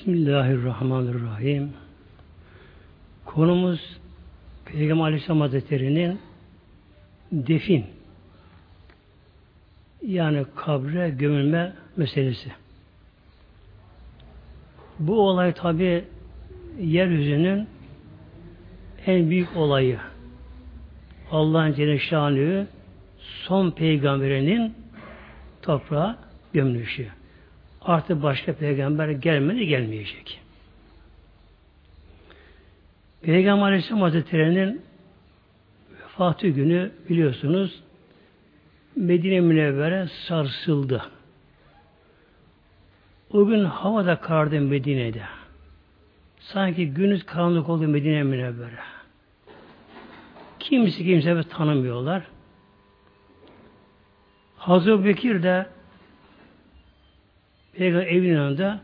Bismillahirrahmanirrahim. Konumuz Peygamber Aleyhisselam Hazretleri'nin defin yani kabre gömülme meselesi. Bu olay tabi yeryüzünün en büyük olayı. Allah'ın Celle son peygamberinin toprağa gömülüşü. Artık başka peygamber gelmedi gelmeyecek. Peygamber Aleyhisselam Hazretleri'nin vefatı günü biliyorsunuz Medine Münevvere sarsıldı. O gün havada karardı Medine'de. Sanki günüz karanlık oldu Medine Münevvere. Kimse kimse tanımıyorlar. Hazreti Bekir de Peygamber evinin önünde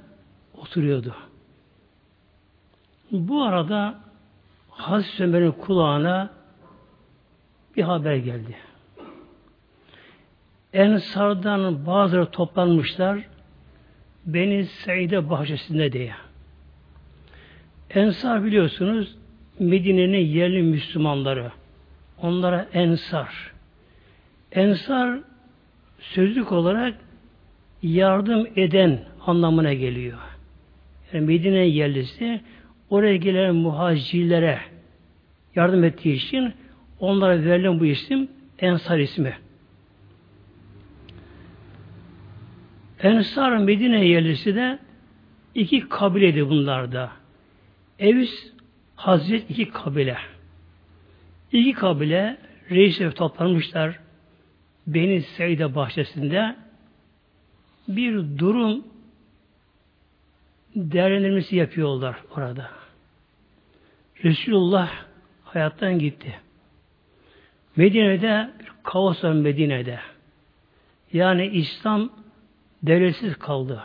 oturuyordu. Bu arada Hazreti Ömer'in kulağına bir haber geldi. Ensardan bazıları toplanmışlar Beni Seide bahçesinde diye. Ensar biliyorsunuz Medine'nin yerli Müslümanları. Onlara ensar. Ensar sözlük olarak yardım eden anlamına geliyor. Yani Medine yerlisi oraya gelen muhacirlere yardım ettiği için onlara verilen bu isim Ensar ismi. Ensar Medine yerlisi de iki kabileydi bunlarda. Evs Hazret iki kabile. İki kabile reisler toplanmışlar Beni Seyde bahçesinde bir durum değerlendirmesi yapıyorlar orada. Resulullah hayattan gitti. Medine'de bir kaos var Medine'de. Yani İslam devletsiz kaldı.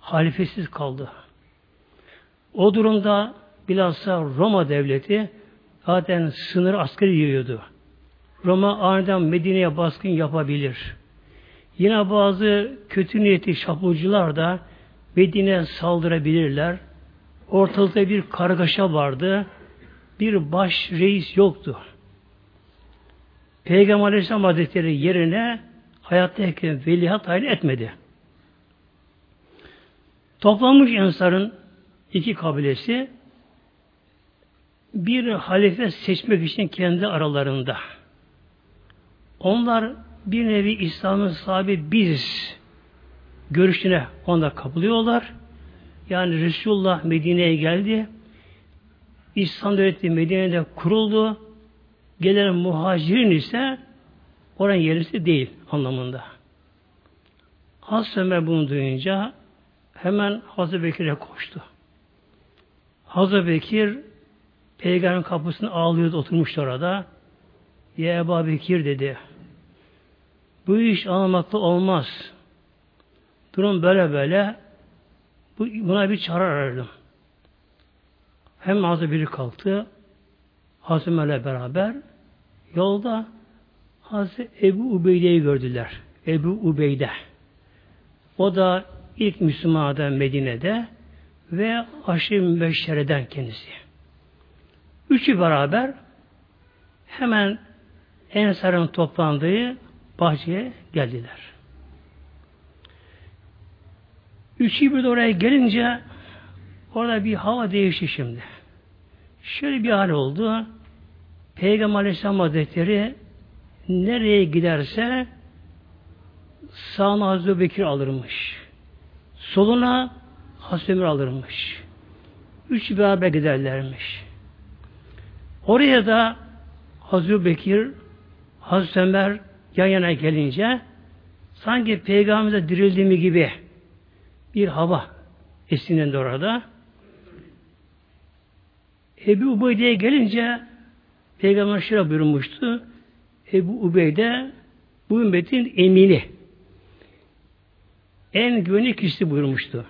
Halifesiz kaldı. O durumda bilhassa Roma devleti zaten sınır askeri yürüyordu. Roma aniden Medine'ye baskın yapabilir. Yine bazı kötü niyetli şapulcular da Medine saldırabilirler. Ortalıkta bir kargaşa vardı. Bir baş reis yoktu. Peygamber Aleyhisselam Hazretleri yerine hayattayken velihat tayin etmedi. Toplanmış Ensar'ın iki kabilesi bir halife seçmek için kendi aralarında. Onlar bir nevi İslam'ın sahibi biz görüşüne onda kapılıyorlar. Yani Resulullah Medine'ye geldi. İslam devleti Medine'de kuruldu. Gelen muhacirin ise oranın yerlisi değil anlamında. Hazreti Ömer bunu duyunca hemen Hazreti Bekir'e koştu. Hazreti Bekir Peygamberin kapısını ağlıyordu, oturmuştu orada. Ya Ebu Bekir dedi. Bu iş anlamakta olmaz. Durum böyle böyle. Bu, buna bir çare arardım. Hem Hazreti biri kalktı. Hazreti Ömer'le beraber yolda Hazreti Ebu Ubeyde'yi gördüler. Ebu Ubeyde. O da ilk Müslüman'dan Medine'de ve aşırı mübeşşereden kendisi. Üçü beraber hemen Ensar'ın toplandığı bahçeye geldiler. Üçü bir de oraya gelince orada bir hava değişti şimdi. Şöyle bir hal oldu. Peygamber Aleyhisselam Hazretleri nereye giderse sağına Hazreti Bekir alırmış. Soluna Hazreti Ömer alırmış. Üç beraber giderlermiş. Oraya da Hazreti Bekir, Hazreti Ömer yan yana gelince sanki peygamberimize dirildiğimi gibi bir hava esindi orada. Ebu Ubeyde'ye gelince Peygamber şöyle buyurmuştu. Ebu Ubeyde bu ümmetin emini. En güvenli kişisi buyurmuştu.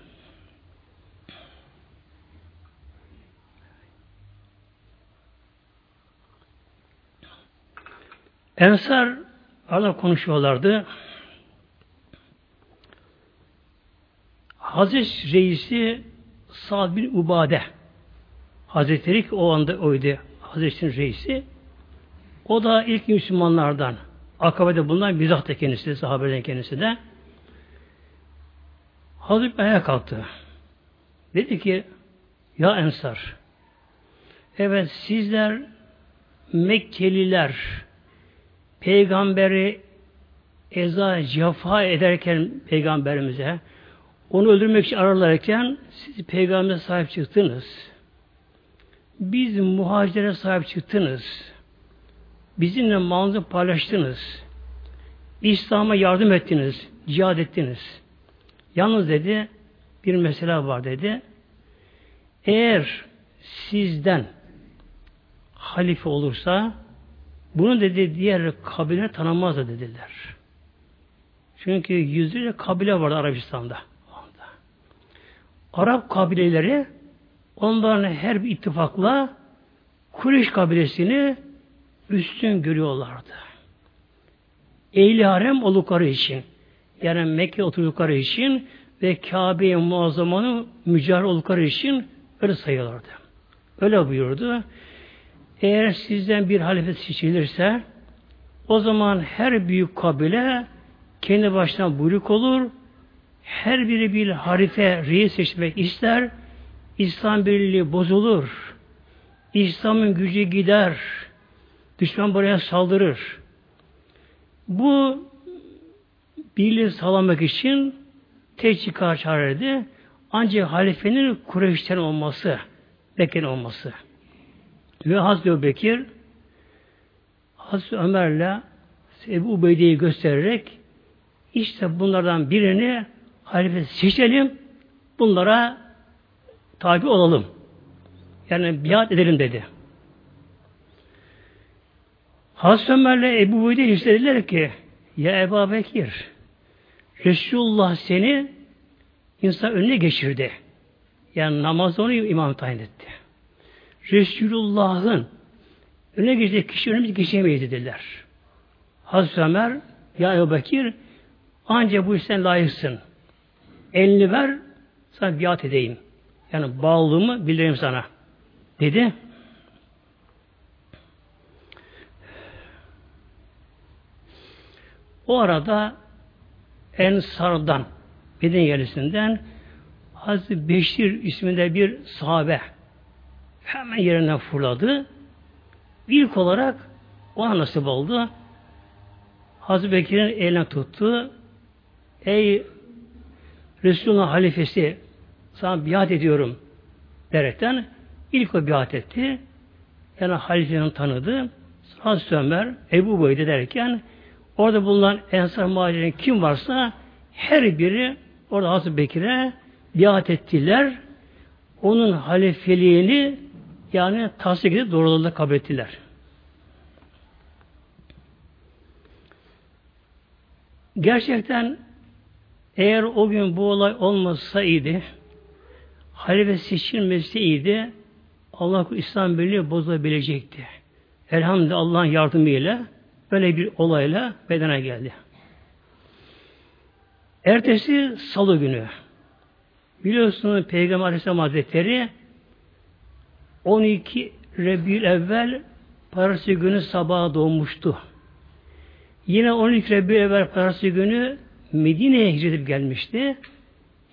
Ensar arada konuşuyorlardı. Hazreti Reis'i Sa'd bin Ubade Hazretleri ki o anda oydu Hazretleri'nin reisi. O da ilk Müslümanlardan. Akabe'de bulunan bizzat da kendisi, sahabeden kendisi de. Hazreti ayağa kalktı. Dedi ki ya Ensar evet sizler Mekkeliler peygamberi eza cefa ederken peygamberimize onu öldürmek için ararlarken siz peygambere sahip çıktınız. Biz muhacire sahip çıktınız. Bizimle malınızı paylaştınız. İslam'a yardım ettiniz. Cihad ettiniz. Yalnız dedi bir mesele var dedi. Eğer sizden halife olursa bunu dedi diğer kabile tanımaz da dediler. Çünkü yüzlerce kabile vardı Arabistan'da. Arap kabileleri onların her bir ittifakla Kureyş kabilesini üstün görüyorlardı. Ehli harem oldukları için yani Mekke oturdukları için ve Kabe'ye muazzamanın mücahir oldukları için öyle sayıyorlardı. Öyle buyurdu. Eğer sizden bir halife seçilirse o zaman her büyük kabile kendi başına buyruk olur. Her biri bir halife reis seçmek ister. İslam birliği bozulur. İslam'ın gücü gider. Düşman buraya saldırır. Bu birliği sağlamak için tek çıkar çareydi. Ancak halifenin Kureyş'ten olması, Mekke'nin olması. Ve Hazreti Bekir Hazreti Ömer'le Ebu Ubeyde'yi göstererek işte bunlardan birini halife seçelim, bunlara tabi olalım. Yani biat edelim dedi. Hazreti Ömer'le Ebu Ubeyde istediler ki ya Ebu Bekir Resulullah seni insan önüne geçirdi. Yani namaz onu imam tayin etti. Resulullah'ın önüne geçecek kişi önüne geçemeyiz dediler. Hazreti Ömer, ya Ebu Bekir, ancak bu işten layıksın. Elini ver, sana biat edeyim. Yani bağlılığımı bildireyim sana. Dedi. O arada Ensar'dan, Medine yerlisinden Hazreti Beşir isminde bir sahabe hemen yerinden fırladı. İlk olarak ona nasip oldu. Hazreti Bekir'in eline tuttu. Ey Resulullah halifesi sana biat ediyorum derekten ilk o biat etti. Yani halifenin tanıdı. Hazreti Ömer, Ebu Beyde derken orada bulunan Ensar Mahallenin kim varsa her biri orada Hazreti Bekir'e biat ettiler. Onun halifeliğini yani tasdik edip doğruluğunda kabul ettiler. Gerçekten eğer o gün bu olay olmasaydı halife seçilmeseydi Allah İslam Birliği bozulabilecekti. Elhamdülillah Allah'ın yardımıyla böyle bir olayla bedene geldi. Ertesi salı günü biliyorsunuz Peygamber Aleyhisselam Hazretleri 12 Rebül evvel Parası günü sabaha doğmuştu. Yine 12 Rebül evvel Parası günü Medine'ye hicret gelmişti.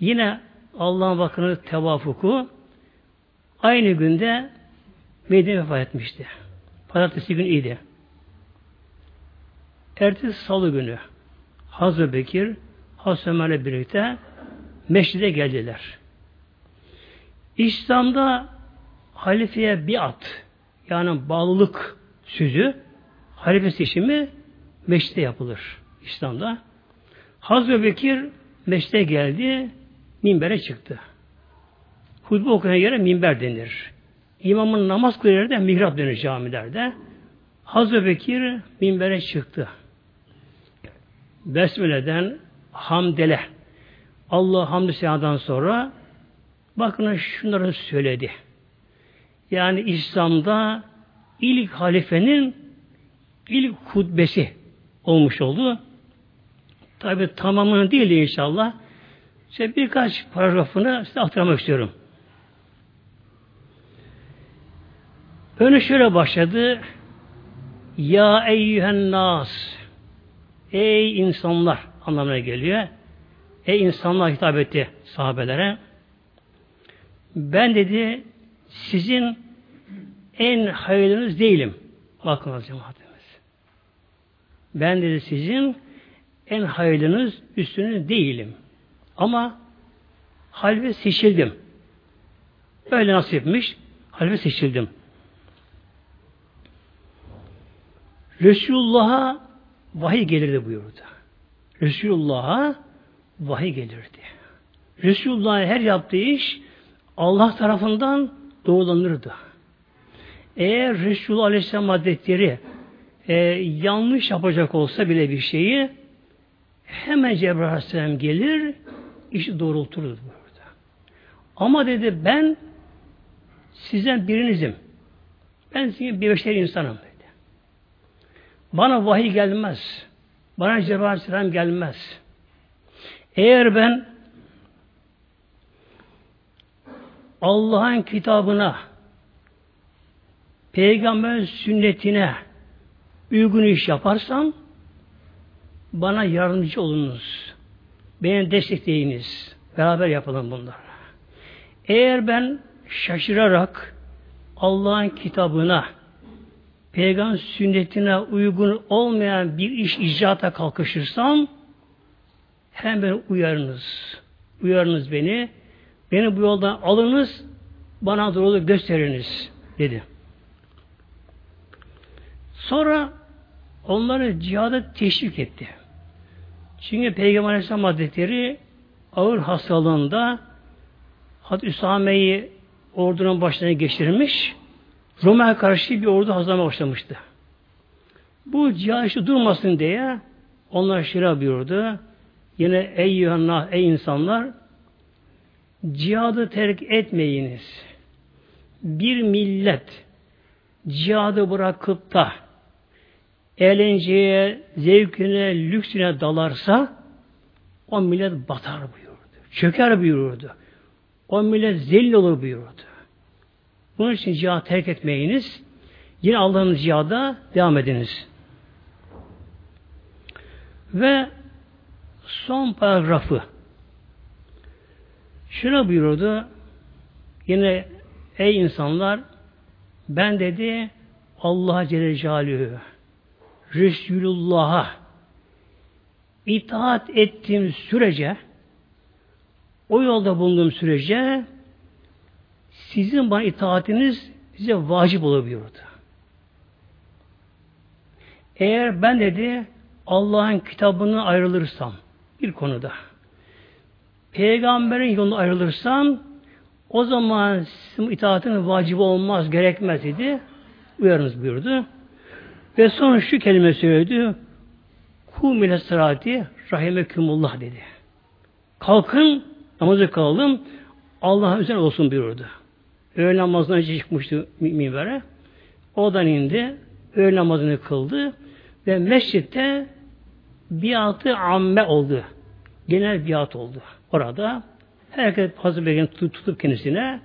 Yine Allah'ın bakını tevafuku aynı günde Medine vefat etmişti. Pazartesi günü idi. Ertesi salı günü Hazreti Bekir Hazreti Ömer'le birlikte meşride geldiler. İslam'da halifeye biat yani bağlılık sözü halife seçimi meşride yapılır İslam'da. Hazreti Bekir meşride geldi, minbere çıktı. Hutbe okuyan yere minber denir. İmamın namaz kılıyor yerde mihrap denir camilerde. Hazreti Bekir minbere çıktı. Besmele'den hamdele Allah hamdü seyadan sonra bakın şunları söyledi. Yani İslam'da ilk halifenin ilk hutbesi olmuş oldu. Tabi tamamını değil inşallah. İşte birkaç paragrafını size aktarmak istiyorum. Önü şöyle başladı. Ya eyyühen nas. Ey insanlar anlamına geliyor. Ey insanlar hitap etti sahabelere. Ben dedi sizin en hayırlınız değilim. Bakınız cemaatimiz. Ben dedi sizin en hayırlınız üstünüz değilim. Ama halve seçildim. Öyle nasipmiş. Halve seçildim. Resulullah'a vahiy gelirdi buyurdu. Resulullah'a vahiy gelirdi. Resulullah'ın her yaptığı iş Allah tarafından doğrulanırdı. Eğer Resulullah Aleyhisselam Hazretleri e, yanlış yapacak olsa bile bir şeyi hemen Cebrail Aleyhisselam gelir işi doğrulturdu burada. Ama dedi ben sizden birinizim. Ben sizin bir beşer insanım dedi. Bana vahiy gelmez. Bana Cebrail Aleyhisselam gelmez. Eğer ben Allah'ın kitabına peygamber sünnetine uygun iş yaparsam bana yardımcı olunuz. Beni destekleyiniz. Beraber yapalım bunları. Eğer ben şaşırarak Allah'ın kitabına peygamber sünnetine uygun olmayan bir iş icraata kalkışırsam hemen uyarınız. Uyarınız beni. Beni bu yoldan alınız, bana doğru gösteriniz dedi. Sonra onları cihada teşvik etti. Çünkü Peygamber Aleyhisselam Hazretleri ağır hastalığında Hazreti Üsame'yi ordunun başına geçirmiş, Roma'ya karşı bir ordu hazırlamaya başlamıştı. Bu cihad durmasın diye onlar şira buyurdu. Yine ey yuhanna, ey insanlar cihadı terk etmeyiniz. Bir millet cihadı bırakıp da eğlenceye, zevkine, lüksüne dalarsa o millet batar buyurdu. Çöker buyurdu. O millet zelil olur buyurdu. Bunun için cihadı terk etmeyiniz. Yine Allah'ın cihada devam ediniz. Ve son paragrafı şuna buyurdu yine ey insanlar ben dedi Allah Celle Celaluhu Resulullah'a itaat ettiğim sürece o yolda bulunduğum sürece sizin bana itaatiniz size vacip olabiliyordu. Eğer ben dedi Allah'ın kitabını ayrılırsam bir konuda peygamberin yolunu ayrılırsam o zaman sizin itaatiniz vacip olmaz, gerekmez dedi. Uyarınız buyurdu. Ve sonra şu kelime söyledi. Kum ile sırati rahimekümullah dedi. Kalkın, namazı kılalım, Allah'a özel olsun buyurdu. Öğle namazına önce çıkmıştı minbere. Odan indi, öğle namazını kıldı ve mescitte biatı amme oldu. Genel biat oldu. Orada herkes Hazreti Peygamber'i tutup kendisine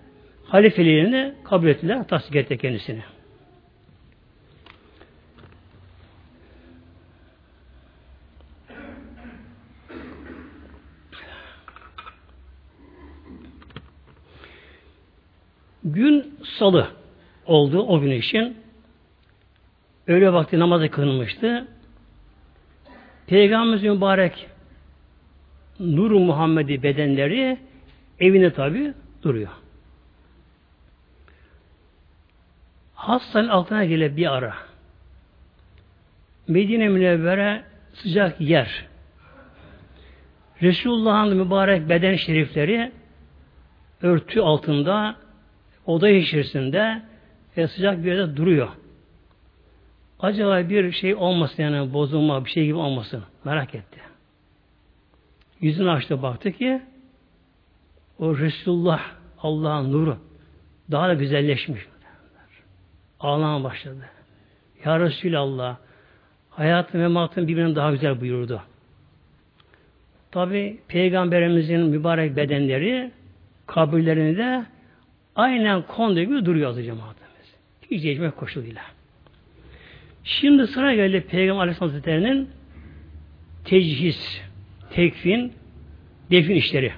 halifeliğini kabul ettiler, tasdik etti kendisine. Gün salı oldu o gün için. Öğle vakti namazı kılınmıştı. Peygamberimiz mübarek Nur Muhammedi bedenleri evine tabi duruyor. Hastanın altına gele bir ara. Medine Münevvere sıcak yer. Resulullah'ın mübarek beden şerifleri örtü altında oda içerisinde ve sıcak bir yerde duruyor. Acaba bir şey olmasın yani bozulma bir şey gibi olmasın. Merak etti. Yüzünü açtı baktı ki o Resulullah Allah'ın nuru daha da güzelleşmiş. Ağlamaya başladı. Ya Resulallah hayatın ve mematın birbirinden daha güzel buyurdu. Tabi Peygamberimizin mübarek bedenleri kabirlerinde aynen konduğu gibi duruyor cemaatimiz. Hiç ecme koşuluyla. Şimdi sıra geldi Peygamber Aleyhisselam Hazretleri'nin tecihiz, tekfin, defin işleri.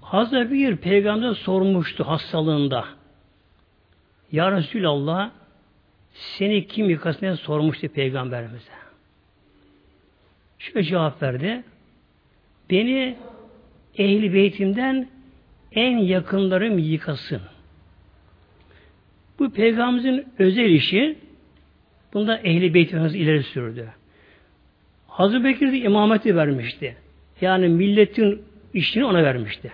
Hazreti bir peygamber sormuştu hastalığında. Ya Resulallah seni kim yıkasın sormuştu peygamberimize. Şöyle cevap verdi. Beni ehli beytimden en yakınlarım yıkasın. Bu peygamberimizin özel işi bunda ehli beytimiz ileri sürdü. Hazreti Bekir de imameti vermişti. Yani milletin işini ona vermişti.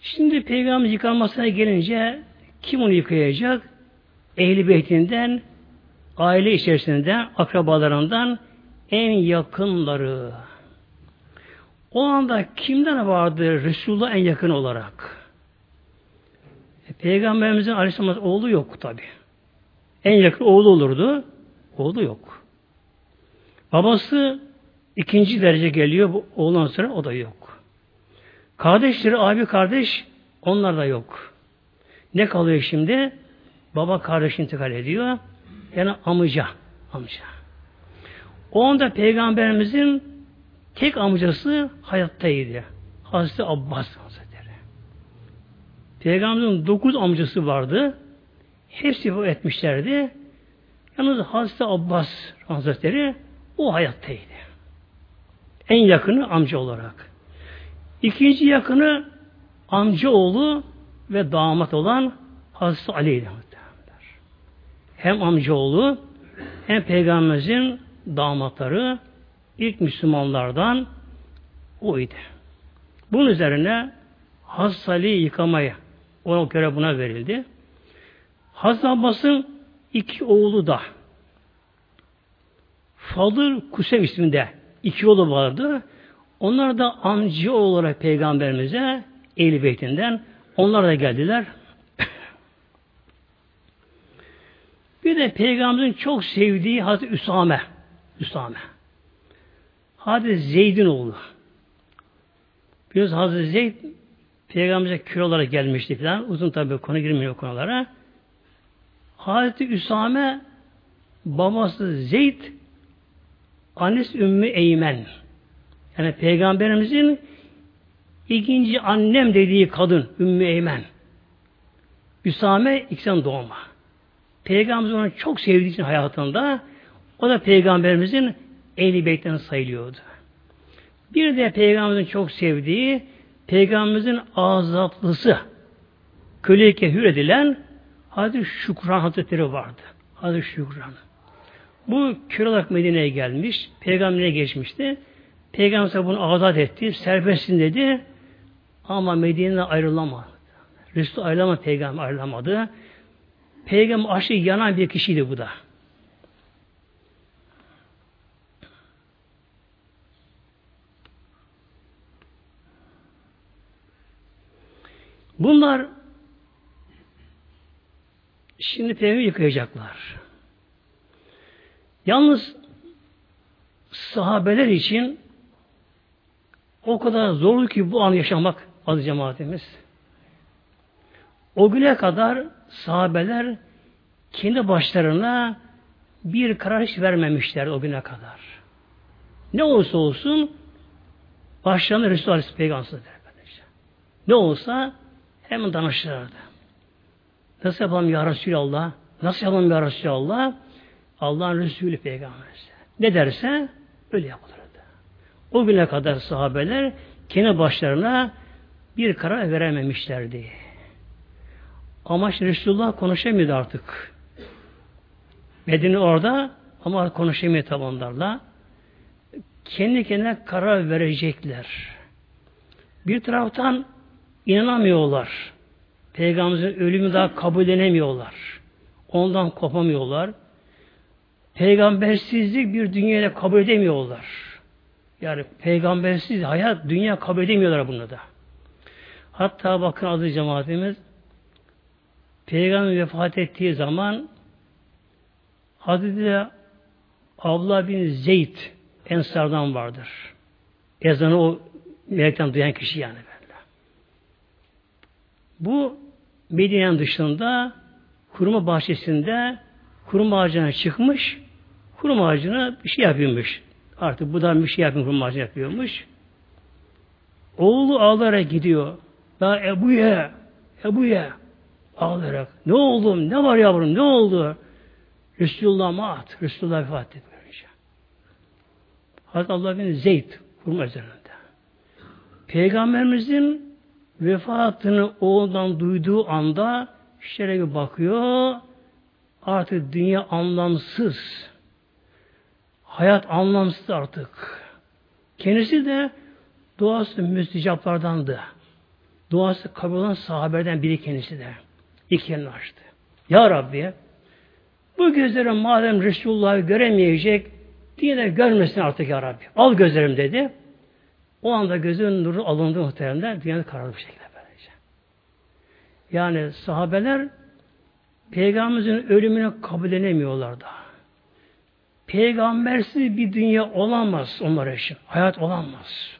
Şimdi peygamber yıkanmasına gelince kim onu yıkayacak? Ehli beytinden, aile içerisinden, akrabalarından en yakınları. O anda kimden vardı Resulullah en yakın olarak? E, Peygamberimizin Aleyhisselam oğlu yok tabi. En yakın oğlu olurdu. Oğlu yok. Babası ikinci derece geliyor. Bu oğlan sonra o da yok. Kardeşleri, abi kardeş onlar da yok. Ne kalıyor şimdi? Baba kardeş intikal ediyor. Yani amca. Amca. O anda peygamberimizin tek amcası hayattaydı. Hazreti Abbas Hazretleri. Peygamberimizin dokuz amcası vardı. Hepsi bu etmişlerdi. Yalnız Hazreti Abbas Hazretleri o hayattaydı. En yakını amca olarak. İkinci yakını amca oğlu ve damat olan Hazreti Ali'ydi. Hem amca oğlu hem peygamberimizin damatları ilk Müslümanlardan oydu. Bunun üzerine Hazreti Ali yıkamayı ona göre buna verildi. Hazreti Abbas'ın iki oğlu da Fadıl Kusem isminde iki oğlu vardı. Onlar da amca olarak peygamberimize Ehl-i Beytinden onlar da geldiler. Bir de peygamberin çok sevdiği Hazreti Üsame. Üsame. Hazreti Zeyd'in oğlu. Biliyorsunuz Hazreti Zeyd peygamberimize kür olarak gelmişti falan. Uzun tabi konu girmiyor konulara. Hazreti Üsame babası Zeyd annesi Ümmü Eymen. Yani peygamberimizin ikinci annem dediği kadın Ümmü Eymen. Üsame ikisinden doğma. Peygamberimiz onu çok sevdiği için hayatında o da peygamberimizin ehli beytten sayılıyordu. Bir de peygamberimizin çok sevdiği peygamberimizin azatlısı köleyken hür edilen Hazreti Şükran Hazretleri vardı. Hazreti Şükran. Bu kör olarak Medine'ye gelmiş. Peygamber'e geçmişti. Peygamber bunu azat etti. Serbestsin dedi. Ama Medine'den ayrılamadı. Resul ayrılamadı. Peygamber ayrılamadı. Peygamber aşırı yanan bir kişiydi bu da. Bunlar şimdi peygamber yıkayacaklar. Yalnız sahabeler için o kadar zorlu ki bu an yaşamak adı cemaatimiz. O güne kadar sahabeler kendi başlarına bir karar hiç vermemişler o güne kadar. Ne olursa olsun başlarına Resulullah Aleyhisselam Peygamber'dir. Ne olsa hemen danışırlardı. Nasıl yapalım ya Resulallah? Nasıl yapalım ya Resulallah? Allah'ın Resulü Peygamberimiz. Ne derse öyle yapılırdı. O güne kadar sahabeler kendi başlarına bir karar verememişlerdi. Ama işte Resulullah konuşamıyordu artık. Medine orada ama konuşamıyor tabi onlarla. Kendi kendine karar verecekler. Bir taraftan inanamıyorlar. Peygamberimizin ölümü daha kabul edemiyorlar. Ondan kopamıyorlar. Peygambersizlik bir dünyada kabul edemiyorlar. Yani peygambersiz hayat, dünya kabul edemiyorlar bunu da. Hatta bakın adı cemaatimiz Peygamber vefat ettiği zaman Hazreti Abla bin Zeyd Ensardan vardır. Ezanı o melekten duyan kişi yani. Bu Medine'nin dışında kuruma bahçesinde kurum ağacına çıkmış kurum ağacına bir şey yapıyormuş. Artık bu da bir şey yapıyor kurum ağacına yapıyormuş. Oğlu ağlayarak gidiyor. Ya Ebu'ya Ebu'ya ağlayarak ne oldu? Ne var yavrum? Ne oldu? Resulullah mat. Resulullah vefat etti. Hazreti Allah bin Zeyd kurma üzerinde. Peygamberimizin vefatını oğlundan duyduğu anda şöyle bir bakıyor. Artık dünya anlamsız. Hayat anlamsız artık. Kendisi de duası müstecaplardandı. Duası kabul olan sahaberden biri kendisi de. İlk yerini açtı. Ya Rabbi bu gözlerim madem Resulullah'ı göremeyecek diye görmesin artık ya Rabbi. Al gözlerim dedi. O anda gözünün nuru alındı muhteremler. Dünyada kararlı bir şekilde böylece. Yani sahabeler Peygamberimizin ölümünü kabul edemiyorlar da. Peygambersiz bir dünya olamaz onlar için. Hayat olamaz.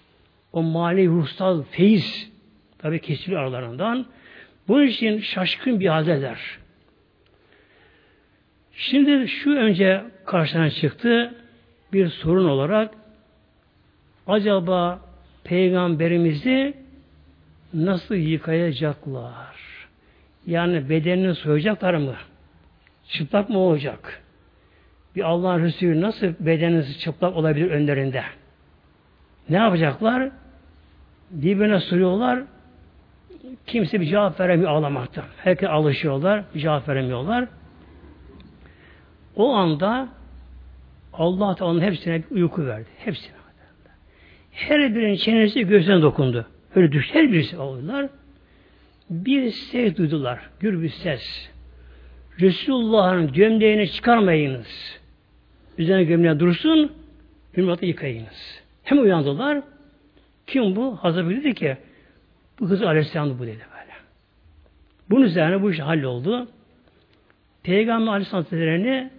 O mali ruhsal feyiz tabi kesiliyor aralarından. Bunun için şaşkın bir haldeler. Şimdi şu önce karşına çıktı bir sorun olarak acaba peygamberimizi nasıl yıkayacaklar? Yani bedenini soyacaklar mı? Çıplak mı olacak? Bir Allah'ın Resulü nasıl bedeniniz çıplak olabilir önlerinde? Ne yapacaklar? Birbirine soruyorlar. Kimse bir cevap veremiyor ağlamaktan. Herkes alışıyorlar. Bir cevap veremiyorlar. O anda Allah Teala'nın hepsine bir uyku verdi. Hepsine. Her birinin çenesi gözüne dokundu. Öyle düştü. Her birisi oldular. Bir ses duydular. Gür bir ses. Resulullah'ın gömleğini çıkarmayınız. Üzerine gömleği dursun. Ümmet'i yıkayınız. Hem uyandılar. Kim bu? Hazreti dedi ki bu kız Aleyhisselam'dı bu dedi böyle. Bunun üzerine bu iş halloldu. Peygamber Aleyhisselam Hazretleri'ni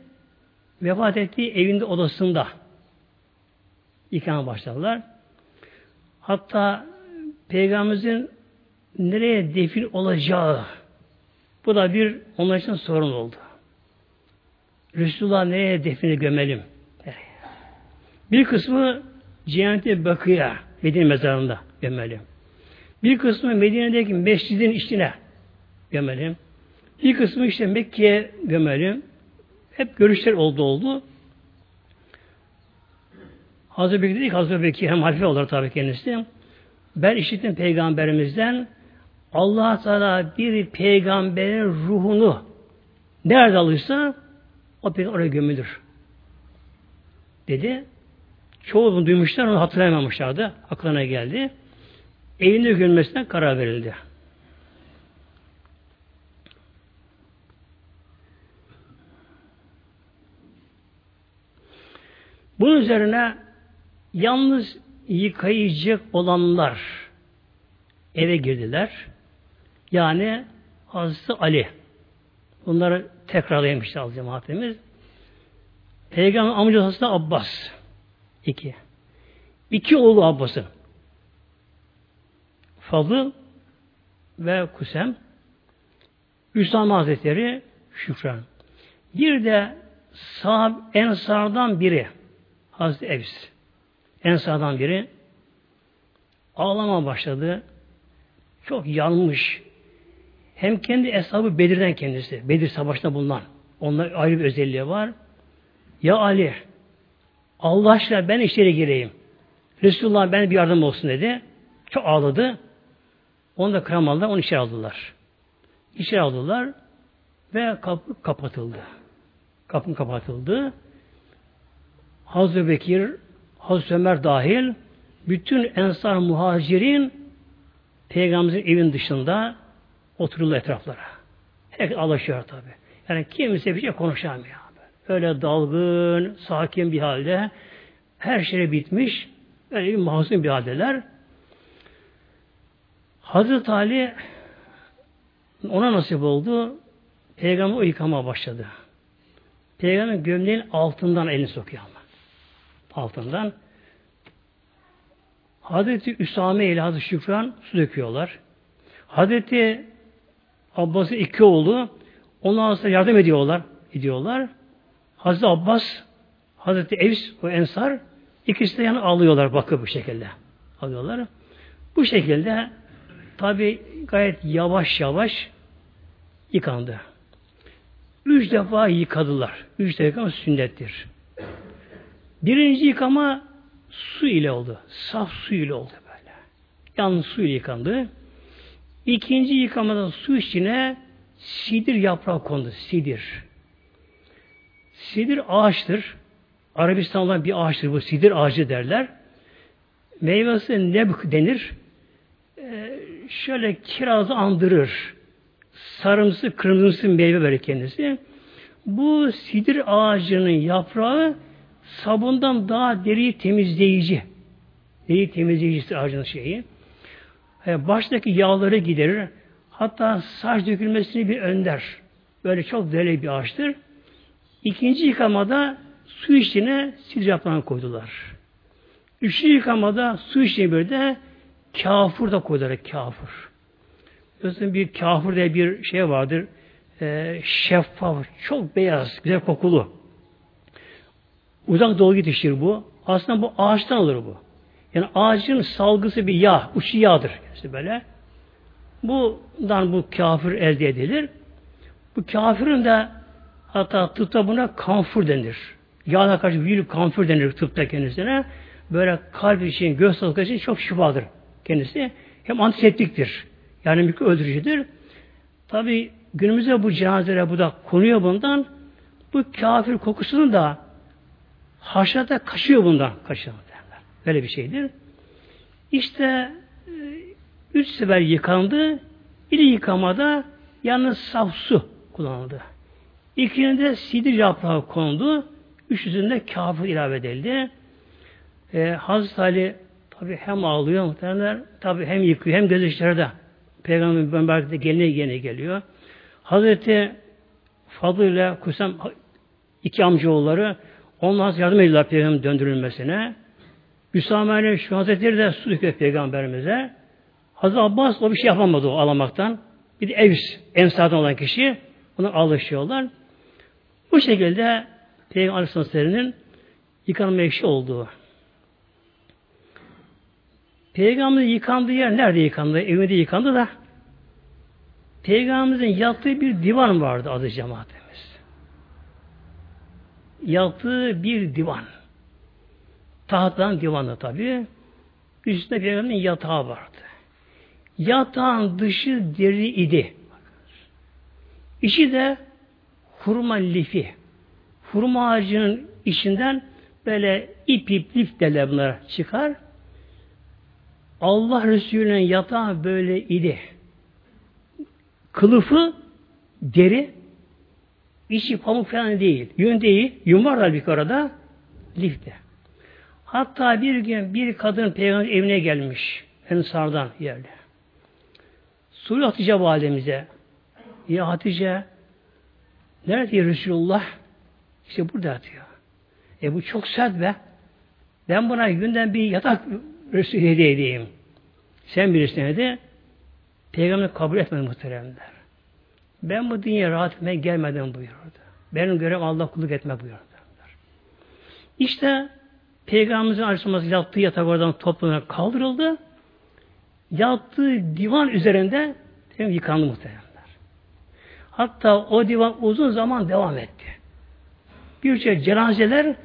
vefat ettiği evinde odasında ikram başladılar. Hatta Peygamberimizin nereye defil olacağı bu da bir onlar için sorun oldu. Resulullah nereye defini gömelim? Bir kısmı Cenneti Bakı'ya Medine mezarında gömelim. Bir kısmı Medine'deki mescidin içine gömelim. Bir kısmı işte Mekke'ye gömelim. Hep görüşler oldu oldu. Hazreti Bekir ki Hazreti Bekir hem halife olur tabii kendisi. Ben işittim peygamberimizden allah Teala bir peygamberin ruhunu nerede alırsa o peygamber oraya gömülür. Dedi. Çoğu bunu duymuşlar onu hatırlayamamışlardı. Aklına geldi. Evinde gömülmesine karar verildi. Bunun üzerine yalnız yıkayacak olanlar eve girdiler. Yani Hazreti Ali. Bunları tekrarlayamıştı az cemaatimiz. Peygamber amcası Hazreti Abbas. İki. İki oğlu Abbas'ın. Fadıl ve Kusem. Üsame Hazretleri Şükran. Bir de sahab ensardan biri Hazreti Evs. Ensardan biri ağlama başladı. Çok yanmış. Hem kendi hesabı Bedir'den kendisi. Bedir Savaşı'nda bulunan. Onlar ayrı bir özelliği var. Ya Ali Allah aşkına ben içeri gireyim. Resulullah ben bir yardım olsun dedi. Çok ağladı. Onu da kıramadılar. Onu içeri aldılar. İçeri aldılar ve kapı kapatıldı. Kapı kapatıldı. Hazreti Bekir, Hazreti Ömer dahil bütün ensar muhacirin Peygamberimizin evin dışında otururlar etraflara. Herkes alışıyor tabi. Yani kimse bir şey konuşamıyor. Öyle dalgın, sakin bir halde her şey bitmiş. Öyle bir mahzun bir haldeler. Hazreti Ali ona nasip oldu. Peygamber yıkama başladı. Peygamber gömleğin altından elini sokuyor altından. Hazreti Üsame ile Hazreti Şükran su döküyorlar. Hazreti Abbas'ın iki oğlu ondan sonra yardım ediyorlar. ediyorlar. Hazreti Abbas, Hazreti Evs, o Ensar ikisi de yani alıyorlar bakı bu şekilde. Alıyorlar. Bu şekilde tabi gayet yavaş yavaş yıkandı. Üç defa yıkadılar. Üç defa yıkama sünnettir. Birinci yıkama su ile oldu. Saf su ile oldu böyle. Yalnız su ile yıkandı. İkinci yıkamada su içine sidir yaprağı kondu. Sidir. Sidir ağaçtır. Arabistan'da olan bir ağaçtır bu. Sidir ağacı derler. Meyvesi nebk denir. Ee, şöyle kirazı andırır. Sarımsı, kırmızısı meyve verir kendisi. Bu sidir ağacının yaprağı sabundan daha deriyi temizleyici. Deri temizleyicisi ağacının şeyi. E, baştaki yağları giderir. Hatta saç dökülmesini bir önder. Böyle çok değerli bir ağaçtır. İkinci yıkamada su içine siz yaprağını koydular. Üçüncü yıkamada su içine bir de kafur da koydular. Kafur. Biliyorsun bir kafur diye bir şey vardır. E, şeffaf, çok beyaz, güzel kokulu. Uzak doğu yetişir bu. Aslında bu ağaçtan olur bu. Yani ağacın salgısı bir yağ, uçu yağdır. İşte böyle. Bundan bu kafir elde edilir. Bu kafirin de hatta tıpta buna kanfur denir. Yağına karşı büyülü kanfur denir tıpta kendisine. Böyle kalp için, göz sağlığı için çok şifadır kendisi. Hem antiseptiktir. Yani mükü öldürücüdür. Tabi günümüzde bu cenazelere bu da konuyor bundan. Bu kafir kokusunu da haşrata kaçıyor bundan. Kaçıyor derler. Böyle bir şeydir. İşte e, üç sefer yıkandı. Bir yıkamada yalnız saf su kullanıldı. İkincide sidir yaprağı kondu. Üçüncüsünde kafir ilave edildi. Ee, Hazreti Ali tabi hem ağlıyor muhtemelen tabi hem yıkıyor hem göz içeride. Peygamber Peygamber geline gene geliyor. Hazreti Fadıl ile Kusam iki amcaoğulları onlar yardım ediyorlar Peygamber'in döndürülmesine. Üsame şu Hazretleri de su döküyor Peygamberimize. Hazreti Abbas o bir şey yapamadı o alamaktan. Bir de Evs, Ensar'dan olan kişi ona alışıyorlar. Bu şekilde Peygamber Aleyhisselam'ın yıkanma eşi olduğu. Peygamberin yıkandığı yer nerede yıkandı? Evinde yıkandı da Peygamberimizin yattığı bir divan vardı adı cemaatimiz. Yattığı bir divan. Tahttan divanı tabi. Üstünde Peygamberin yatağı vardı. Yatağın dışı deri idi. İçi de hurma lifi. Hurma ağacının içinden böyle ip ip lif derler çıkar. Allah Resulü'nün yatağı böyle idi. Kılıfı deri, içi pamuk falan değil. Yün değil. Yün var bir arada. Lifte. Hatta bir gün bir kadın peygamber evine gelmiş. Ensardan yerde. Soruyor Hatice validemize. Ya Hatice nerede Resulullah? İşte burada yatıyor. E bu çok sert be. Ben buna günden bir yatak Resul hediye edeyim. Sen bilirsin dedi. Peygamber kabul etmedi muhteremler. Ben bu dünyaya rahat etmeye gelmeden buyurdu. Benim görevim Allah kulluk etmek buyurdu. İşte Peygamberimizin Aleyhisselam'ın yattığı yatak oradan toplanarak kaldırıldı. Yattığı divan üzerinde yıkandı muhteremler. Hatta o divan uzun zaman devam etti. Birçok cenazeler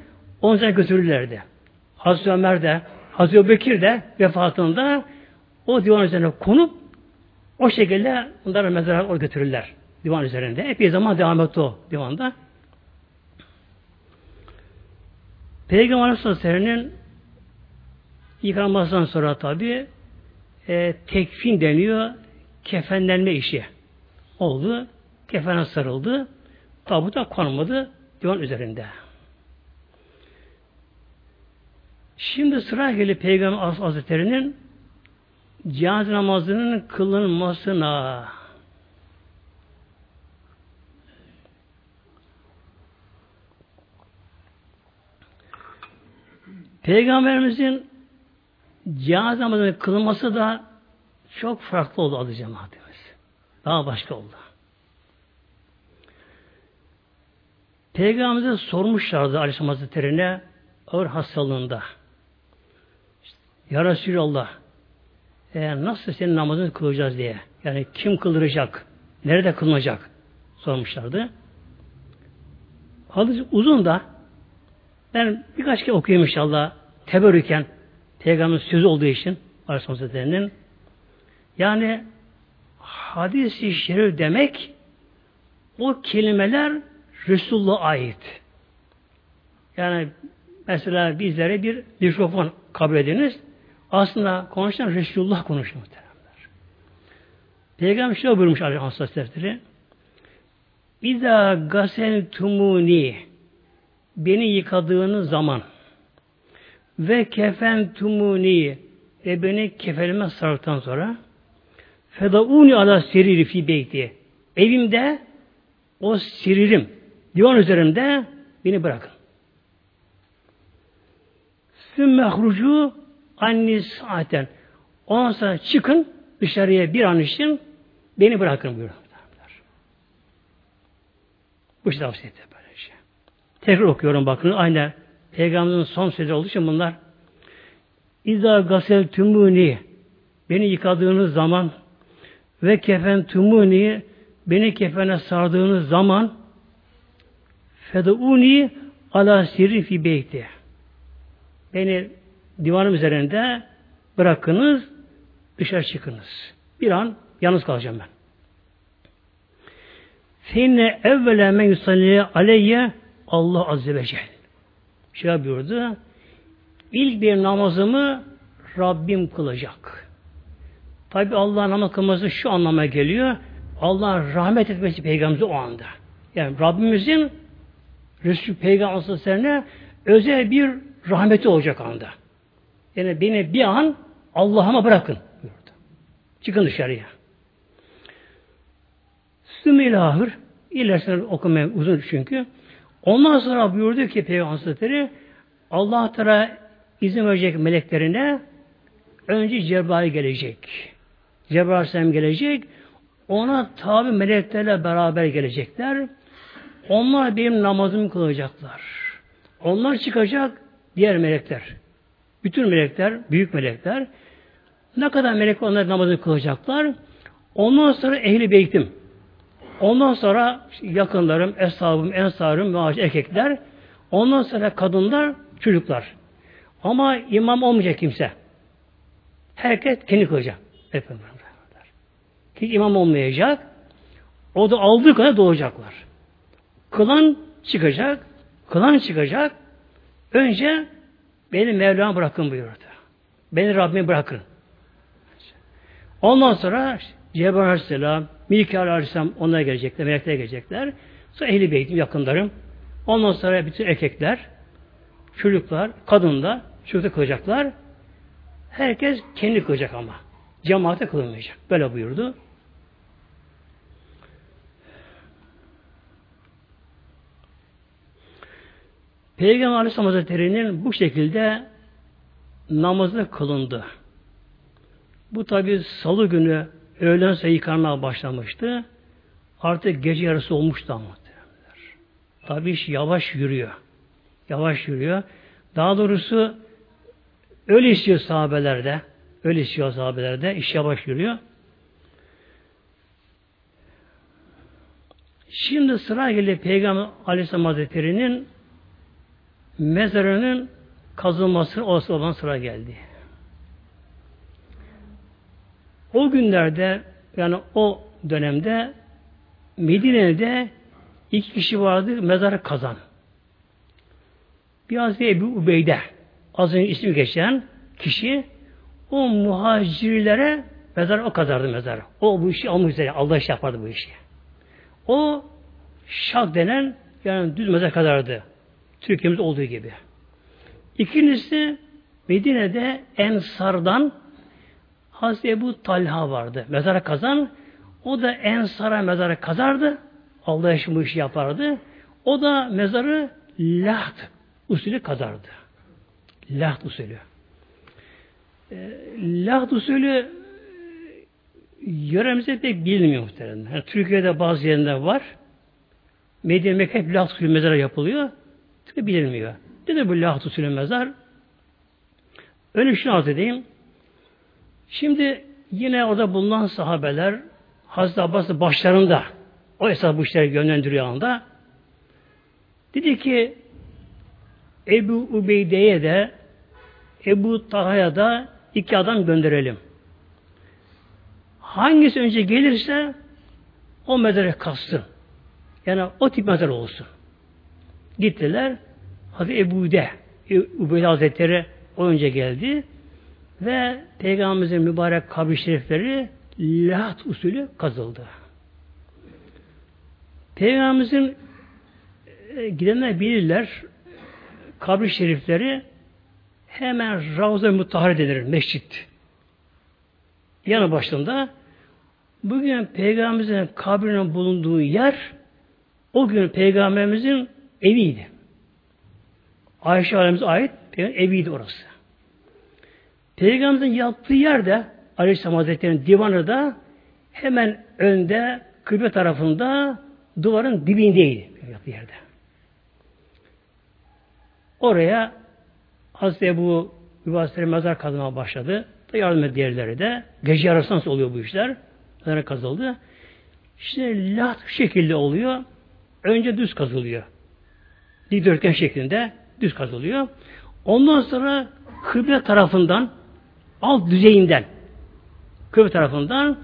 onca götürürlerdi. Hazreti Ömer de, Hazreti Bekir de vefatında o divan üzerine konup o şekilde onları mezara götürürler. Divan üzerinde. Epey zaman devam etti o divanda. Peygamber Aleyhisselam'ın yıkanmasından sonra tabi e, tekfin deniyor kefenlenme işi oldu. Kefene sarıldı. Tabuta konmadı divan üzerinde. Şimdi sıra gelip Peygamber Hazretleri'nin cenaze namazının kılınmasına Peygamberimizin cenaze namazının kılınması da çok farklı oldu adı cemaatimiz. Daha başka oldu. Peygamberimize sormuşlardı Aleyhisselam Hazretleri'ne ağır hastalığında. Ya Resulallah e, nasıl senin namazını kılacağız diye. Yani kim kıldıracak? Nerede kılınacak? Sormuşlardı. Hadis uzun da ben birkaç kere okuyayım inşallah teberrüken Peygamberin sözü olduğu için Aleyhisselam Hazretleri'nin yani hadis-i şerif demek o kelimeler Resulullah'a ait. Yani mesela bizlere bir mikrofon kabul ediniz. Aslında konuşan Resulullah konuşuyor muhteremler. Peygamber şöyle buyurmuş Aleyhisselatü İza gasel tumuni beni yıkadığınız zaman ve kefen tumuni ve beni kefenime sardıktan sonra fedauni ala seriri fi beyti evimde o siririm divan üzerimde beni bırakın. Sümme hrucu anni saaten. Ondan sonra çıkın dışarıya bir an için beni bırakın buyuruyor. Bu işte tavsiye etti böyle şey. Tekrar okuyorum bakın. Aynı Peygamberimizin son sözü olduğu için bunlar. İza gasel tümuni beni yıkadığınız zaman ve kefen tümuni beni kefene sardığınız zaman fedauni ala sirri beyti beni divanım üzerinde bırakınız dışarı çıkınız. Bir an yalnız kalacağım ben. Feinne evvela men yusalli aleyye Allah Azze ve Celle. Şey buyurdu. İlk bir namazımı Rabbim kılacak. Tabi Allah namaz kılması şu anlama geliyor. Allah rahmet etmesi peygamberimize o anda. Yani Rabbimizin Resul Peygamber Aleyhisselam'a özel bir rahmeti olacak anda. Yani beni bir an Allah'ıma bırakın. Buyurdu. Çıkın dışarıya. Sümilahır ilerisini okumaya uzun çünkü. Ondan sonra buyurdu ki Peygamber Hazretleri Allah Teala izin verecek meleklerine önce Cebrail gelecek. Cebrail Aleyhisselam gelecek. Ona tabi meleklerle beraber gelecekler. Onlar benim namazımı kılacaklar. Onlar çıkacak diğer melekler. Bütün melekler, büyük melekler. Ne kadar melek onlar namazını kılacaklar. Ondan sonra ehli beytim. Ondan sonra yakınlarım, eshabım, ensarım, ve erkekler. Ondan sonra kadınlar, çocuklar. Ama imam olmayacak kimse. Herkes kendi kılacak. Hiç imam olmayacak. O da aldığı kadar doğacaklar. Kılan çıkacak. Kılan çıkacak. Önce beni Mevla'ya bırakın buyurdu. Beni Rabbime bırakın. Ondan sonra Cebrail Aleyhisselam, Mikail Aleyhisselam onlara gelecekler, melekler gelecekler. Sonra ehli beytim, yakınlarım. Ondan sonra bütün erkekler, çocuklar, kadınlar, çocuklar kılacaklar. Herkes kendi kılacak ama. Cemaate kılınmayacak. Böyle buyurdu. Peygamber Aleyhisselam Hazretleri'nin bu şekilde namazı kılındı. Bu tabi salı günü öğlen sayı yıkanmaya başlamıştı. Artık gece yarısı olmuştu ama. Tabi iş yavaş yürüyor. Yavaş yürüyor. Daha doğrusu öyle istiyor sahabelerde. Öyle istiyor sahabelerde. İş yavaş yürüyor. Şimdi sıra geliyor Peygamber Aleyhisselam Hazretleri'nin mezarının kazılması olası olan sıra geldi. O günlerde yani o dönemde Medine'de iki kişi vardı mezarı kazan. Bir Hazreti Ebu Ubeyde az önce ismi geçen kişi o muhacirlere mezar o kazardı mezarı. O bu işi almak üzere Allah iş yapardı bu işi. O şak denen yani düz mezar kazardı. Türkiye'mizde olduğu gibi. İkincisi Medine'de Ensar'dan Hazreti Ebu Talha vardı. Mezara kazan. O da Ensar'a mezarı kazardı. Allah için bu işi yapardı. O da mezarı laht usulü kazardı. Laht usulü. E, laht usulü yöremizde pek bilinmiyor muhtemelen. Yani Türkiye'de bazı yerinde var. Medine hep lahat usulü mezara yapılıyor. Çünkü bilinmiyor. Nedir bu lahat usulü mezar? Öyle şunu arz edeyim. Şimdi yine orada bulunan sahabeler Hazreti Abbas'ın başlarında o esas bu işleri yönlendiriyor anda dedi ki Ebu Ubeyde'ye de Ebu Taha'ya da iki adam gönderelim. Hangisi önce gelirse o mezara kastı. Yani o tip mezar olsun. Gittiler. Hazreti Ebu De Ubeyde Hazretleri o önce geldi ve Peygamberimizin mübarek kabri şerifleri lahat usulü kazıldı. Peygamberimizin e, gidenler bilirler kabri şerifleri hemen Ravza-i Mutahhar denir, mescit. Yanı başında bugün Peygamberimizin kabrinin bulunduğu yer o gün Peygamberimizin eviydi. Ayşe Alemize ait eviydi orası. Peygamberimizin yattığı yerde Aleyhisselam Hazretleri'nin divanı da hemen önde kıble tarafında duvarın dibindeydi. Yattığı yerde. Oraya Hazreti Ebu Übasir'e mezar kazmaya başladı. Da yardım etti de. Gece yarısı oluyor bu işler? Mezar kazıldı. Şimdi lat şekilde oluyor. Önce düz kazılıyor. Dikdörtgen şeklinde düz kazılıyor. Ondan sonra kıble tarafından alt düzeyinden kıble tarafından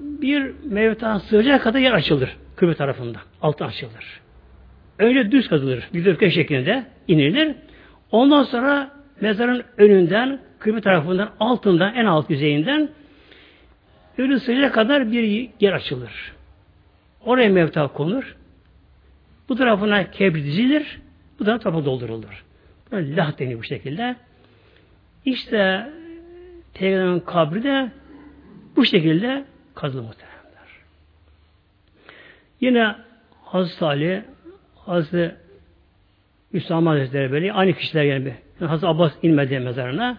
bir mevta sığacak kadar yer açılır. Kıble tarafından. Alttan açılır. Önce düz kazılır. Dikdörtgen şeklinde inilir. Ondan sonra mezarın önünden, kıble tarafından, altından, en alt yüzeyinden ölü sığacak kadar bir yer açılır. Oraya mevta konur. Bu tarafına kebir dizilir. Bu tarafına toprak doldurulur. Böyle lah deniyor bu şekilde. İşte Peygamberin kabri de bu şekilde kazılı muhtemelenler. Yine Hazreti Ali, Hazreti Hüsam Hazretleri böyle aynı kişiler yani. yani Hazreti Abbas inmedi mezarına.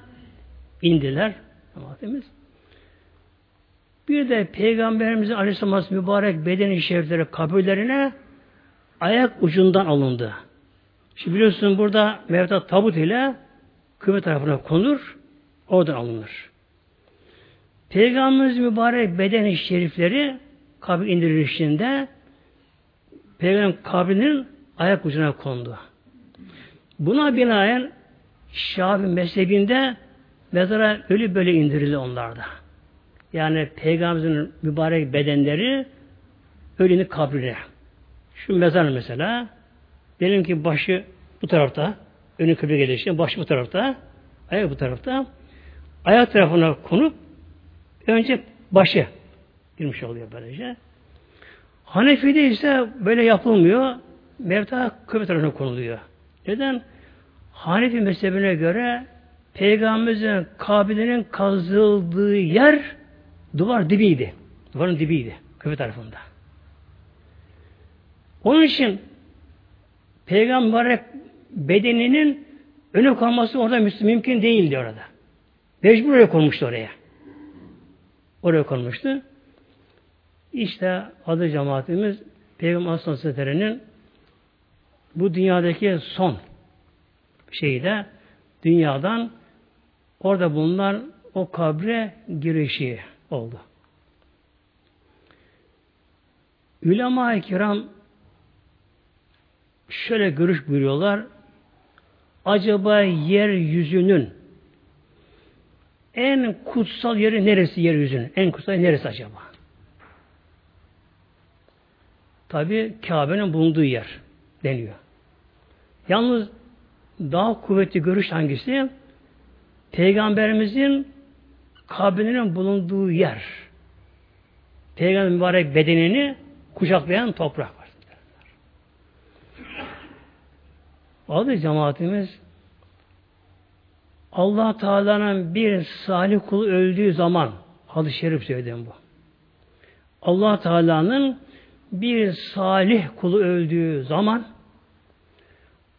indiler. Cemaatimiz. Bir de Peygamberimizin Aleyhisselam mübarek bedeni şerifleri kabirlerine ayak ucundan alındı. Şimdi biliyorsun burada mevta tabut ile kıble tarafına konur, oradan alınır. Peygamberimiz mübarek bedeni şerifleri kabir indirilişinde Peygamber kabrinin ayak ucuna kondu. Buna binaen Şafi mezhebinde mezara ölü böyle indirildi onlarda. Yani Peygamberimizin mübarek bedenleri ölünün kabrine. Şu mezar mesela diyelim ki başı bu tarafta önü kıble gelişi, başı bu tarafta ayak bu tarafta ayak tarafına konup önce başı girmiş oluyor böylece. Hanefi'de ise böyle yapılmıyor. Mevta kıble tarafına konuluyor. Neden? Hanefi mezhebine göre Peygamberimizin kabirinin kazıldığı yer duvar dibiydi. Duvarın dibiydi. Kıble tarafında. Onun için Peygamber bedeninin öne konması orada mümkün değildi orada. Mecbur oraya konmuştu oraya. Oraya konmuştu. İşte adı cemaatimiz Peygamber Aleyhisselatü'nün bu dünyadaki son şeyde dünyadan orada bulunan o kabre girişi oldu. Ülema-i kiram şöyle görüş buyuruyorlar. Acaba yeryüzünün en kutsal yeri neresi yeryüzünün? En kutsal neresi acaba? Tabi Kabe'nin bulunduğu yer deniyor. Yalnız daha kuvvetli görüş hangisi? Peygamberimizin kabrinin bulunduğu yer. Peygamber mübarek bedenini kucaklayan toprak var. Adı cemaatimiz Allah Teala'nın bir salih kulu öldüğü zaman hadis-i şerif söyledim bu. Allah Teala'nın bir salih kulu öldüğü zaman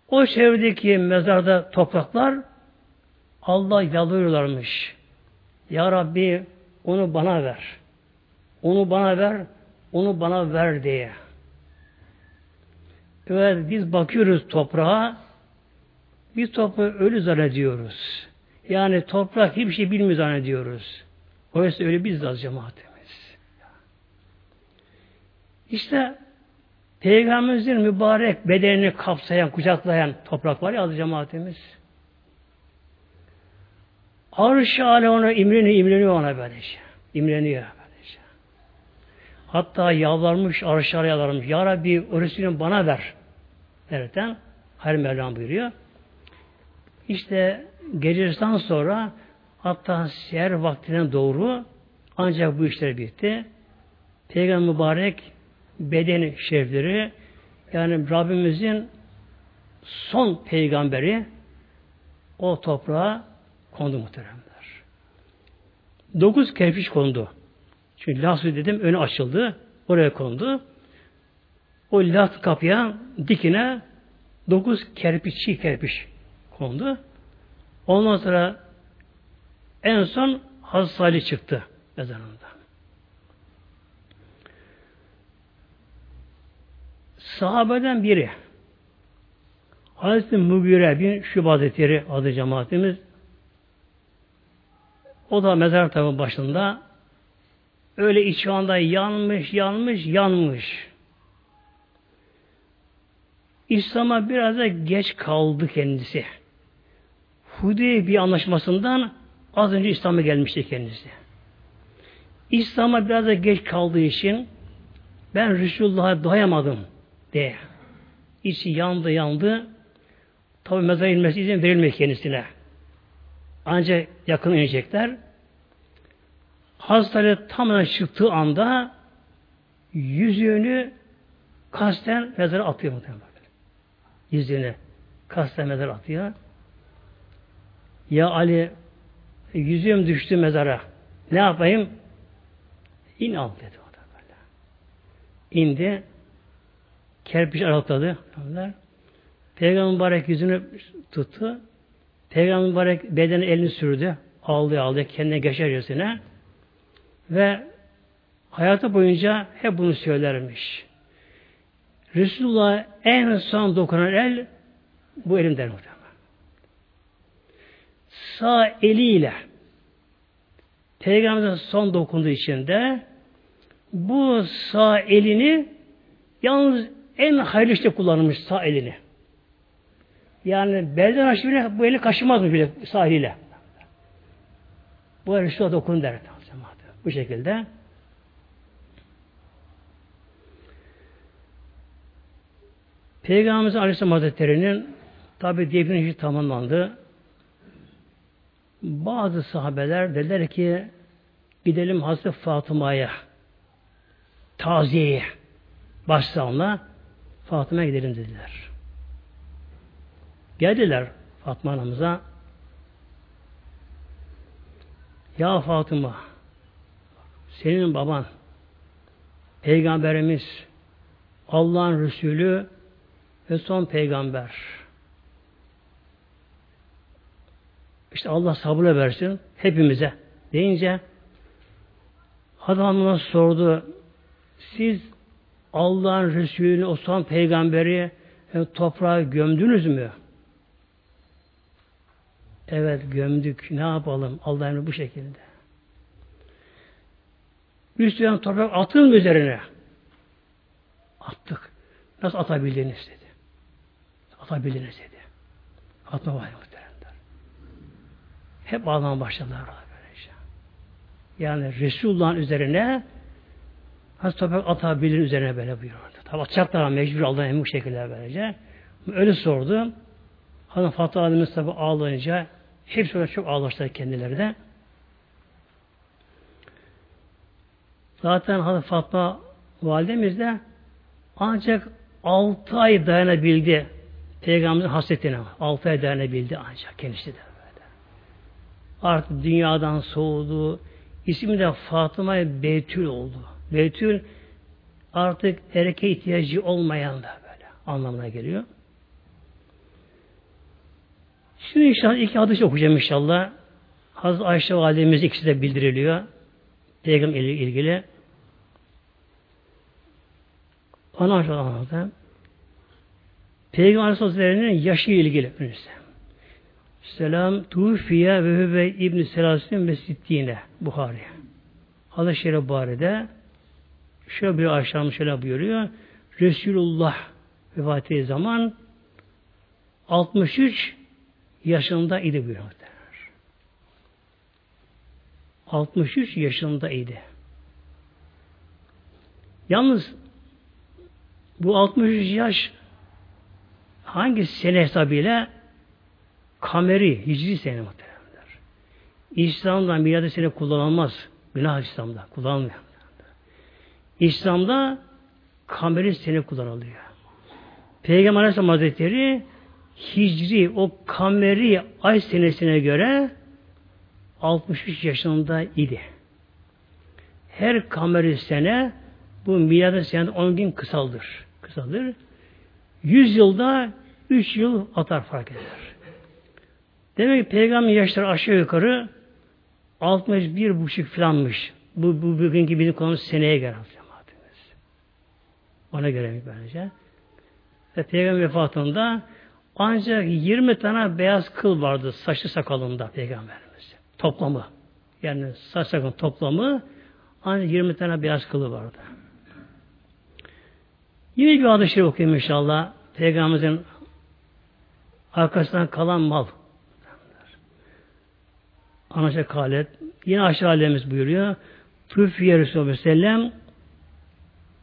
o çevredeki mezarda topraklar Allah yalvarıyorlarmış. Ya Rabbi onu bana ver. Onu bana ver, onu bana ver diye. Evet biz bakıyoruz toprağa, biz toprağı ölü zannediyoruz. Yani toprak hiçbir şey bilmiyor zannediyoruz. Oysa öyle biz az cemaatimiz. İşte Peygamberimizin mübarek bedenini kapsayan, kucaklayan toprak var ya az cemaatimiz. Arş-ı ona imreniyor, imreniyor ona böylece. İmreniyor böylece. Hatta yalvarmış, arş-ı yalvarmış. Ya Rabbi o Resulün bana ver. Derken Hayır Mevlam buyuruyor. İşte gecesinden sonra hatta seher vaktine doğru ancak bu işler bitti. Peygamber mübarek bedeni şerifleri yani Rabbimizin son peygamberi o toprağa kondu muhteremler. Dokuz kerpiç kondu. Çünkü lasü dedim önü açıldı. Oraya kondu. O lat kapıya dikine dokuz kerpiç, çiğ kerpiç kondu. Ondan sonra en son Hazreti Salih çıktı mezarında. Sahabeden biri Hazreti Mugire bin Şub adı cemaatimiz o da mezar tabi başında öyle iç anda yanmış, yanmış, yanmış. İslam'a biraz da geç kaldı kendisi. Hudeybiye anlaşmasından az önce İslam'a gelmişti kendisi. İslam'a biraz da geç kaldığı için ben Resulullah'a doyamadım diye. İçi yandı yandı. Tabi mezara inmesi izin verilmiyor kendisine. Ancak yakın inecekler. Hazreti tamamen çıktığı anda yüzüğünü kasten mezara atıyor muhtemelen. Yüzüğünü kasten mezara atıyor. Ya Ali yüzüğüm düştü mezara. Ne yapayım? İn al dedi o da böyle. İndi. Kerpiç arakladı. Peygamber mübarek yüzünü tuttu. Peygamber mübarek bedeni elini sürdü. Aldı aldı kendine geçer yüzüne. Ve hayatı boyunca hep bunu söylermiş. Resulullah en son dokunan el bu elim der muhtemelen. Sağ eliyle Peygamber'in son dokunduğu için de bu sağ elini yalnız en hayırlı işte kullanmış sağ elini. Yani belden aşağı bile bu eli kaşımaz mı bile sağ eliyle. Bu Resulullah dokun der. Bu şekilde. Peygamberimiz Aleyhisselam Hazretleri'nin tabi devrin işi tamamlandı. Bazı sahabeler dediler ki gidelim Hazreti Fatıma'ya taziyeye başsağına Fatıma'ya gidelim dediler. Geldiler Fatma anamıza Ya Fatıma senin baban Peygamberimiz Allah'ın Resulü ve son peygamber. İşte Allah sabırla versin hepimize deyince adamına sordu siz Allah'ın Resulü'nü o son peygamberi yani toprağa gömdünüz mü? Evet gömdük. Ne yapalım? Allah'ın bu şekilde. Üstüne toprak atın üzerine. Attık. Nasıl atabildiniz dedi. Atabildiniz dedi. Atma var muhteremler. Hep ağlamaya başladılar böylece. Yani Resulullah'ın üzerine Hazreti toprak atabilir üzerine böyle buyurdu. Tabi atacaklar mecbur Allah'ın bu şekilde böylece. Öyle sordu. Hazreti Fatih Adem'in tabi ağlayınca hepsi öyle çok ağlaştılar kendileri de. Zaten Hazreti Fatma validemiz de ancak altı ay dayanabildi Peygamberin hasretine. Altı ay dayanabildi ancak kendisi de böyle. Artık dünyadan soğudu. İsmi de Fatıma Beytül oldu. Beytül artık erkeğe ihtiyacı olmayan da böyle anlamına geliyor. Şimdi inşallah iki hadis okuyacağım inşallah. Hazreti Ayşe validemiz ikisi de bildiriliyor. Peygamber ile ilgili ana anlattı. Peygamber Aleyhisselatü'nün yaşı ile ilgili. Selam tufiye ve hüve İbn-i Selasin ve Sittine Buhari. Hazreti Şerif Buhari'de şöyle bir aşağıda şöyle buyuruyor. Resulullah vefat zaman 63 yaşında idi buyuruyor. 63 yaşında idi. Yalnız bu 63 yaş hangi sene hesabıyla kameri, hicri sene muhtemelenler. İslam'da miladı sene kullanılmaz. Günah İslam'da kullanılmıyor. İslam'da kameri sene kullanılıyor. Peygamber Aleyhisselam Hazretleri hicri o kameri ay senesine göre 63 yaşında idi. Her kameri sene bu miladı senede 10 gün kısaldır. Kısaldır. 100 yılda 3 yıl atar fark eder. Demek ki peygamber yaşları aşağı yukarı 61 buçuk filanmış. Bu, bu bugünkü bizim konumuz seneye göre cemaatimiz. Ona göre bence. Ve peygamber vefatında ancak 20 tane beyaz kıl vardı saçlı sakalında peygamberimiz. Toplamı. Yani saç sakal toplamı ancak 20 tane beyaz kılı vardı. Yine bir adı şey okuyayım inşallah. Peygamberimizin arkasından kalan mal. Anaşa kalet. Yine aşağı alemiz buyuruyor. Tüfiye Resulü Sellem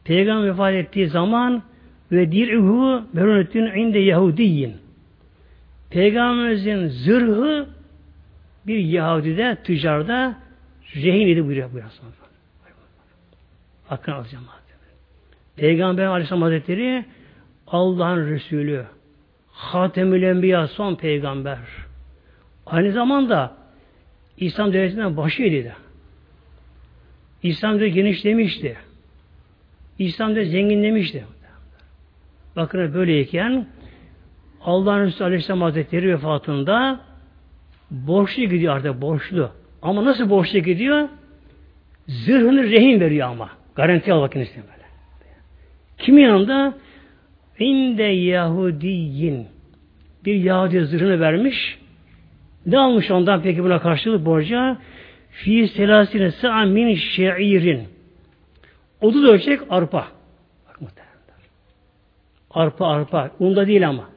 Peygamber vefat ettiği zaman ve dir'uhu merunetün inde Yahudiyin. Peygamberimizin zırhı bir Yahudide, tüccarda rehin idi buyuruyor. buyuruyor. Hakkını alacağım. Peygamber Aleyhisselam Hazretleri Allah'ın Resulü Hatemül Enbiya son peygamber. Aynı zamanda İslam devletinden başıydı. İslam devleti genişlemişti. İslam devleti zenginlemişti. Bakın böyleyken Allah'ın Resulü Aleyhisselam Hazretleri vefatında borçlu gidiyor artık borçlu. Ama nasıl borçlu gidiyor? Zırhını rehin veriyor ama. Garanti al bakın işte böyle. Kimin yanında? İnde Yahudiyin. Bir Yahudi zırhını vermiş. Ne almış ondan peki buna karşılık borca? Fi selasine sa'a min şeirin. 30 ölçek arpa. Bak. Arpa arpa. Unda değil ama.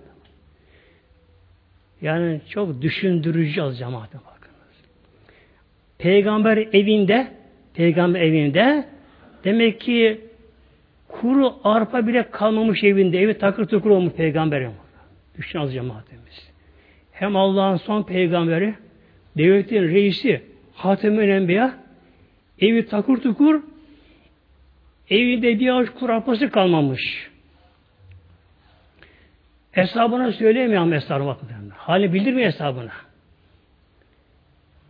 Yani çok düşündürücü az cemaate bakınız. Peygamber evinde peygamber evinde demek ki kuru arpa bile kalmamış evinde. Evi takır tukur olmuş peygamberim. Düşün az cemaatimiz. Hem Allah'ın son peygamberi, devletin reisi, Hatem-i Enbiya, evi takır tukur, evinde bir avuç kuru arpası kalmamış. Hesabına söyleyemiyor ama hesabına bakın. Hali bildirmiyor hesabına.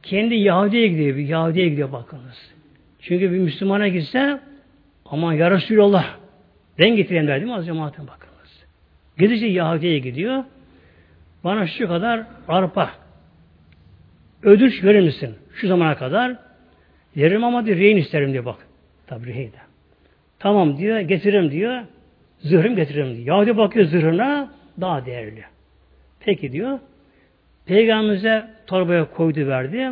Kendi Yahudi'ye gidiyor. Yahudi'ye gidiyor bakınız. Çünkü bir Müslümana gitse aman ya Resulallah den getiren der değil mi az cemaatin bakınız. Gidince Yahudi'ye gidiyor. Bana şu kadar arpa ödünç verir misin? Şu zamana kadar veririm ama diyor rehin isterim diyor bak. Tabi rehin de. Tamam diyor getiririm diyor. Zırhım getiririm diyor. Yahudi bakıyor zırhına daha değerli. Peki diyor. Peygamberimize torbaya koydu verdi.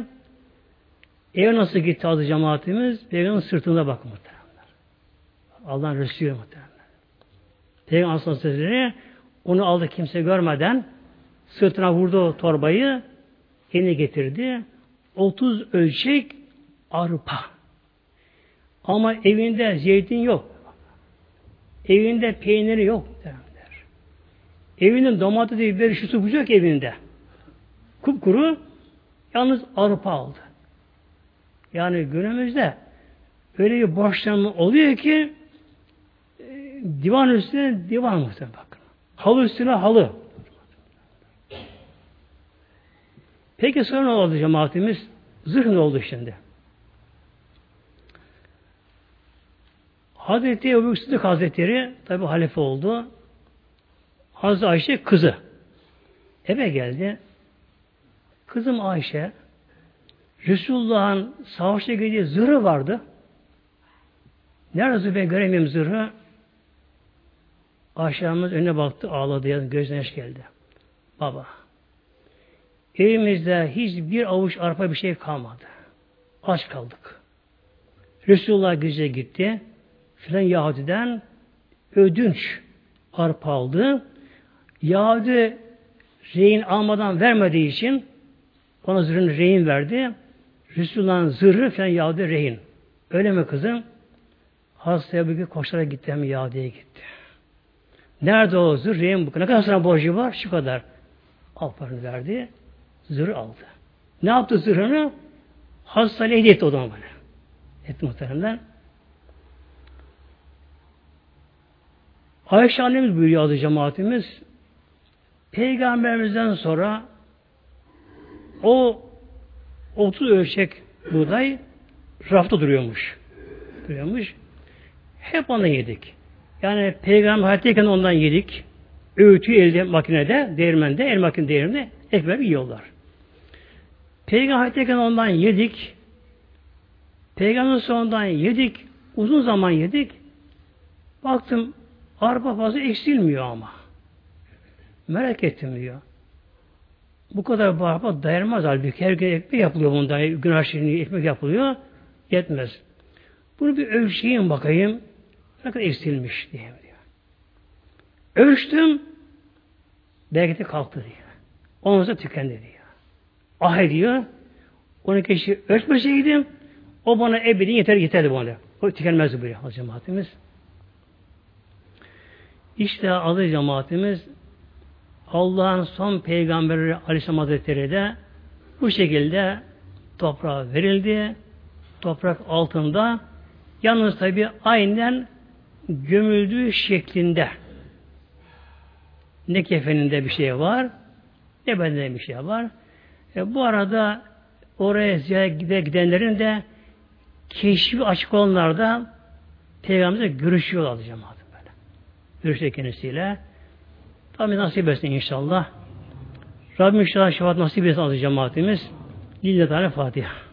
Eve nasıl gitti adı cemaatimiz? Peygamberin bakın muhteremler. Allah'ın Resulü muhteremler. Peygamber Aleyhisselatü onu aldı kimse görmeden sırtına vurdu o torbayı eline getirdi. 30 ölçek arpa. Ama evinde zeytin yok. Evinde peyniri yok. Evinin domates biberi şu su evinde. Kupkuru yalnız arpa aldı. Yani günümüzde öyle bir borçlanma oluyor ki divan üstüne divan muhtemelen bakın. Halı üstüne halı. Peki sonra ne oldu cemaatimiz? Zırh ne oldu şimdi? Hazreti Ebu Sıddık Hazretleri tabi halife oldu. Hazreti Ayşe kızı. Eve geldi. Kızım Ayşe Resulullah'ın savaşta giydiği zırhı vardı. Nerede ben göremiyorum zırhı? Aşağımız önüne baktı ağladı ya gözüne yaş geldi. Baba evimizde hiçbir avuç arpa bir şey kalmadı. Aç kaldık. Resulullah güze gitti. Filan Yahudi'den ödünç arpa aldı. Yahudi rehin almadan vermediği için ona zırhını rehin verdi. Resulullah'ın zırhı falan Yahudi rehin. Öyle mi kızım? Bir gün koşarak gitti hem Yahudi'ye gitti. Nerede o zırh? Rehin bu. Ne kadar sana borcu var? Şu kadar. Al paranı verdi. Zırh aldı. Ne yaptı zırhını? Hastayla hediye etti o zaman böyle. Etti muhteremler. Ayşe annemiz buyuruyor adı cemaatimiz. Peygamberimizden sonra o 30 ölçek buğday rafta duruyormuş. Duruyormuş. Hep ondan yedik. Yani peygamber hayattayken ondan yedik. Öğütü elde makinede, değirmende, el makine değirmende ekmek yiyorlar. Peygamber hayattayken ondan yedik. Peygamber sonundan yedik. Uzun zaman yedik. Baktım arpa fazla eksilmiyor ama. Merak ettim diyor. Bu kadar bu arpa dayanmaz halbuki. Her gün ekmek yapılıyor bundan. Gün aşırı ekmek yapılıyor. Yetmez. Bunu bir ölçeyim bakayım. Ne kadar eksilmiş diye diyor. Ölçtüm. De kalktı diyor. Ondan sonra tükendi diyor. Ah ediyor. Onu kişi ölçmeseydim o bana ebedi yeter yeterdi bana. O tükenmezdi böyle cemaatimiz. İşte adı cemaatimiz Allah'ın son peygamberi Aleyhisselam Hazretleri de bu şekilde toprağa verildi. Toprak altında yalnız tabi aynen gömüldüğü şeklinde ne kefeninde bir şey var ne bedende bir şey var. E, bu arada oraya ziyarete gidenlerin de keşfi açık olanlar da Peygamber'e görüşüyorlar cemaat böyle. Görüşte kendisiyle. Tabi nasip etsin inşallah. Rabbim inşallah şefaat nasip etsin azı cemaatimiz. Lillahi Teala Fatiha.